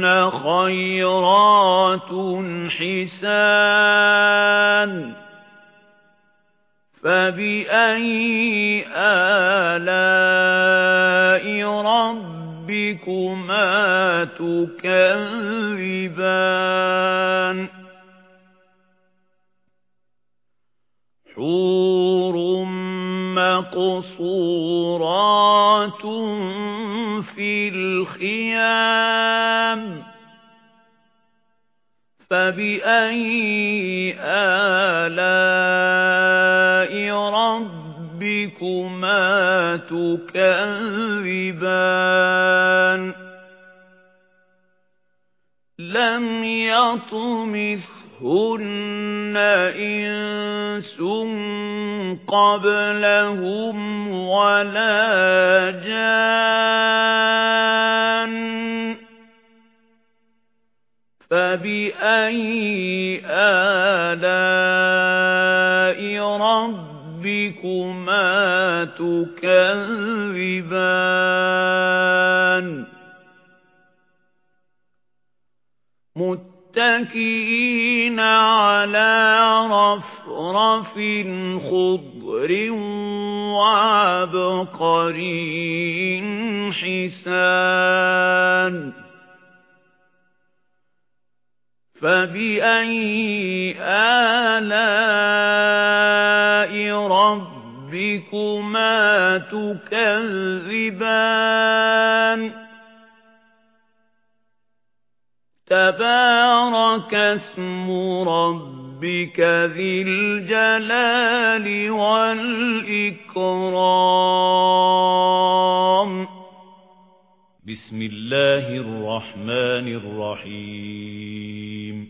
فِيهِنَّ خَيْرَاتٌ حِسَانٌ فَبِأَيِّ آلَاءِ رَبِّكُمَا تُكَذِّبَانِ حُورٌ مَّقْصُورَاتٌ فِي الْخِيَامِ فَبِأَيِّ آلَاءِ رَبِّكُمَا تُكَذِّبَانِ؟ لَمْ يَطْمِثْهُنَّ إِنسٌ قَبْلَهُمْ وَلَا جَانٌّ فَبِأَيِّ آلَاءِ رَبِّكُمَا تُكَذِّبَانِ مُتَّكِئِينَ عَلَى رَفْرَفٍ خُضْرٍ وَعَبْقَرِيٍّ حِسَانٍ فَبِأَيِّ آلَاءِ رَبِّكُمَا تُكَذِّبَانِ تَبَارَكَ اسْمُ رَبِّكَ ذِي الْجَلَالِ وَالْإِكْرَامِ. بسم الله الرحمن الرحيم.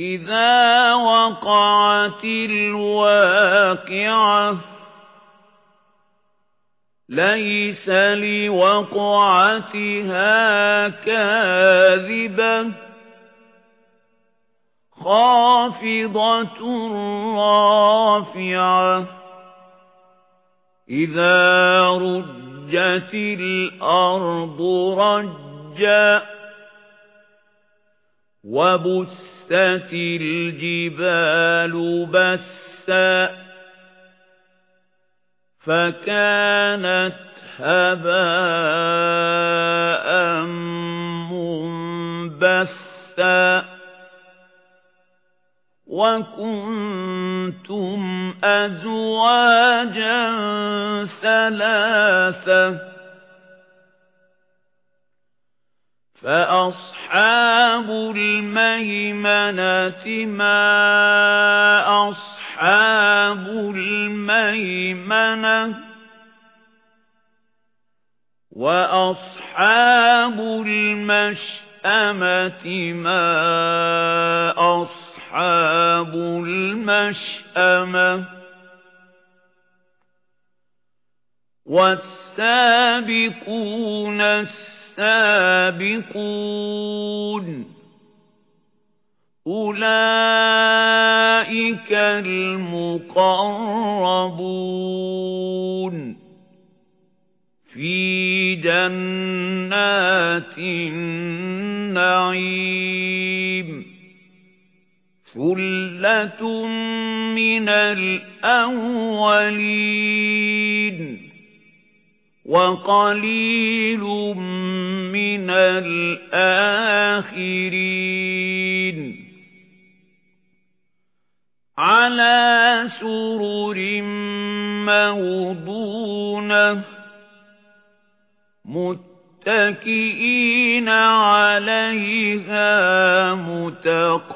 إِذَا وَقَعَتِ الْوَاقِعَةُ لَيْسَ لِوَقْعَتِهَا كَاذِبَةٌ. خَافِضَةٌ رَّافِعَةٌ. إِذَا رُجَّتِ الْأَرْضُ رَجًّا وَبُسَّتِ الْجِبَالُ بَسًّا. فَكَانَتْ هَبَاءً مُنبَثًّا وَكُنتُمْ أَزْوَاجًا ثَلَاثَةً فَأَصْحَابُ الْمَيْمَنَةِ مَا أَصْحَابُ الْمَيْمَنَةِ وَأَصْحَابُ الْمَشْأَمَةِ مَا أَصْحَابُ الْمَشْأَمَةِ وَالسَّابِقُونَ السَّابِقُونَ أُولَئِكَ الْمُقَرَّبُونَ فِي جَنَّاتِ النَّعِيمِ ثُلَّةٌ مِنَ الْأَوَّلِينَ وَقَلِيلٌ مِنَ الْآخِرِينَ عَلَى سُرُرٍ مَّوْضُونَةٍ مُتَّكِئِينَ عَلَيْهَا مُتَقَابِلِينَ.